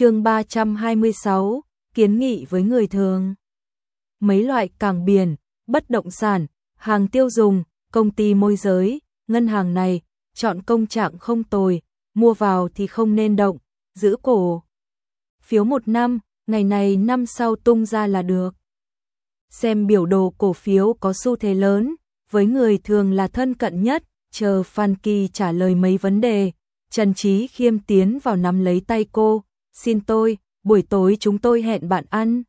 chương 326, kiến nghị với người thường. Mấy loại cảng biển, bất động sản, hàng tiêu dùng, công ty môi giới, ngân hàng này, chọn công trạng không tồi, mua vào thì không nên động, giữ cổ. Phiếu một năm, ngày này năm sau tung ra là được. Xem biểu đồ cổ phiếu có xu thế lớn, với người thường là thân cận nhất, chờ Phan Kỳ trả lời mấy vấn đề. Trần Trí Khiêm tiến vào nắm lấy tay cô, xin tôi, buổi tối chúng tôi hẹn bạn ăn.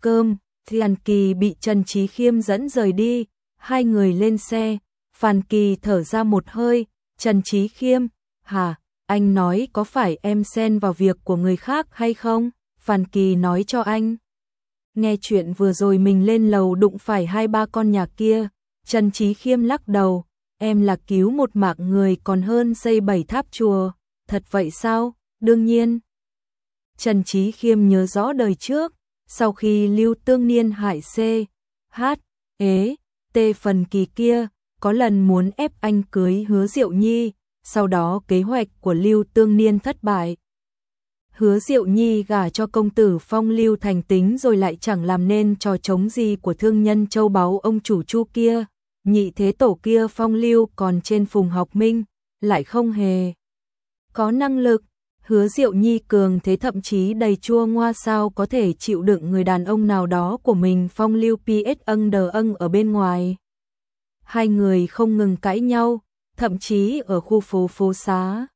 Cơm, Phan Kỳ bị Trần Trí Khiêm dẫn rời đi, hai người lên xe, Phan Kỳ thở ra một hơi, Trần Trí Khiêm, hả, anh nói có phải em xen vào việc của người khác hay không? Phan Kỳ nói cho anh. Nghe chuyện vừa rồi mình lên lầu đụng phải hai ba con nhà kia, Trần Trí Khiêm lắc đầu, em là cứu một mạng người còn hơn xây bảy tháp chùa, thật vậy sao? Đương nhiên. Trần Trí Khiêm nhớ rõ đời trước, sau khi Lưu Tương Niên hại C, H, ế, T phần kỳ kia, có lần muốn ép anh cưới hứa Diệu Nhi, sau đó kế hoạch của Lưu Tương Niên thất bại. Hứa Diệu Nhi gả cho công tử Phong Lưu thành tính rồi lại chẳng làm nên trò chống gì của thương nhân châu báu ông chủ chu kia, nhị thế tổ kia Phong Lưu còn trên phùng học minh, lại không hề có năng lực. Hứa Diệu Nhi cường thế thậm chí đầy chua ngoa sao có thể chịu đựng người đàn ông nào đó của mình Phong Lưu PS ân đờ ân ở bên ngoài. Hai người không ngừng cãi nhau, thậm chí ở khu phố phố xá.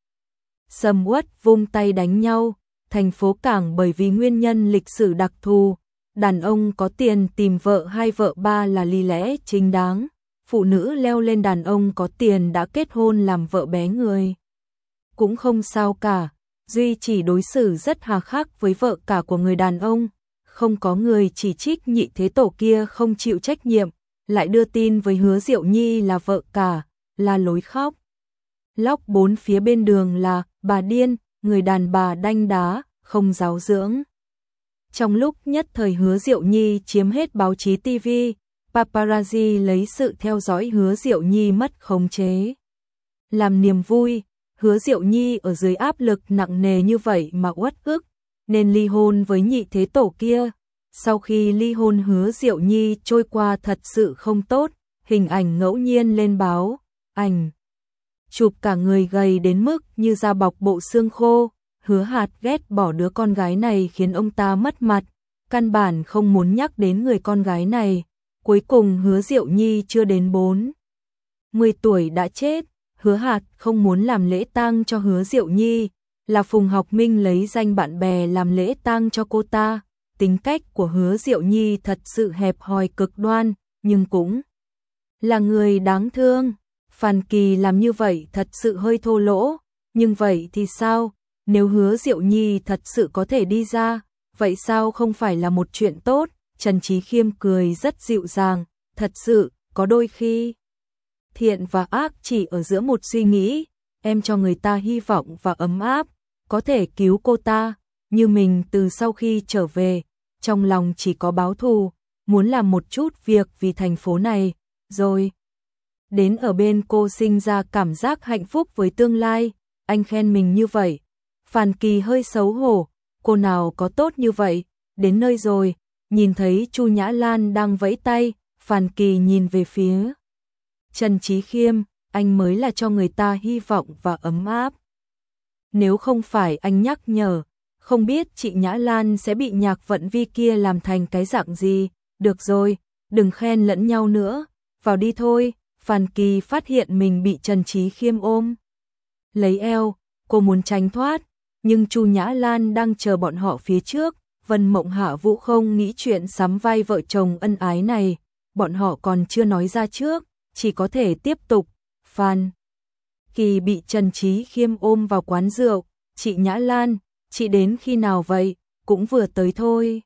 Sầm uất vung tay đánh nhau, thành phố cảng bởi vì nguyên nhân lịch sử đặc thù, đàn ông có tiền tìm vợ hai vợ ba là lý lẽ chính đáng, phụ nữ leo lên đàn ông có tiền đã kết hôn làm vợ bé người. Cũng không sao cả, Duy chỉ đối xử rất hà khắc với vợ cả của người đàn ông, không có người chỉ trích nhị thế tổ kia không chịu trách nhiệm, lại đưa tin với hứa Diệu Nhi là vợ cả, là lối khóc. Lóc bốn phía bên đường là bà điên, người đàn bà đanh đá, không giáo dưỡng. Trong lúc nhất thời hứa Diệu Nhi chiếm hết báo chí TV, paparazzi lấy sự theo dõi hứa Diệu Nhi mất khống chế. Làm niềm vui, hứa Diệu Nhi ở dưới áp lực nặng nề như vậy mà uất ức, nên ly hôn với nhị thế tổ kia. Sau khi ly hôn hứa Diệu Nhi trôi qua thật sự không tốt, hình ảnh ngẫu nhiên lên báo, ảnh. Chụp cả người gầy đến mức như da bọc bộ xương khô, hứa hạt ghét bỏ đứa con gái này khiến ông ta mất mặt, căn bản không muốn nhắc đến người con gái này. Cuối cùng hứa Diệu Nhi chưa đến 4. 10 tuổi đã chết, hứa hạt không muốn làm lễ tang cho hứa Diệu Nhi, là Phùng Học Minh lấy danh bạn bè làm lễ tang cho cô ta. Tính cách của hứa Diệu Nhi thật sự hẹp hòi cực đoan, nhưng cũng là người đáng thương. Phan Kỳ làm như vậy thật sự hơi thô lỗ, nhưng vậy thì sao? Nếu hứa Diệu Nhi thật sự có thể đi ra, vậy sao không phải là một chuyện tốt? Trần Trí Khiêm cười rất dịu dàng, thật sự, có đôi khi thiện và ác chỉ ở giữa một suy nghĩ, em cho người ta hy vọng và ấm áp, có thể cứu cô ta, như mình từ sau khi trở về, trong lòng chỉ có báo thù, muốn làm một chút việc vì thành phố này, rồi. Đến ở bên cô sinh ra cảm giác hạnh phúc với tương lai, anh khen mình như vậy. Phan Kỳ hơi xấu hổ, cô nào có tốt như vậy, đến nơi rồi, nhìn thấy Chu Nhã Lan đang vẫy tay, Phan Kỳ nhìn về phía Trần Trí Khiêm, anh mới là cho người ta hy vọng và ấm áp. Nếu không phải anh nhắc nhở, không biết chị Nhã Lan sẽ bị nhạc vận vi kia làm thành cái dạng gì, được rồi, đừng khen lẫn nhau nữa, vào đi thôi, Phan Kỳ phát hiện mình bị Trần Trí Khiêm ôm. Lấy eo, cô muốn tránh thoát, nhưng Chu Nhã Lan đang chờ bọn họ phía trước, Vân Mộng Hạ Vũ không nghĩ chuyện sắm vai vợ chồng ân ái này, bọn họ còn chưa nói ra trước, chỉ có thể tiếp tục. Phan Kỳ bị Trần Trí Khiêm ôm vào quán rượu, chị Nhã Lan, chị đến khi nào vậy, cũng vừa tới thôi.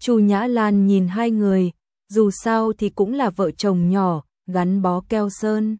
Chu Nhã Lan nhìn hai người, dù sao thì cũng là vợ chồng nhỏ, gắn bó keo sơn.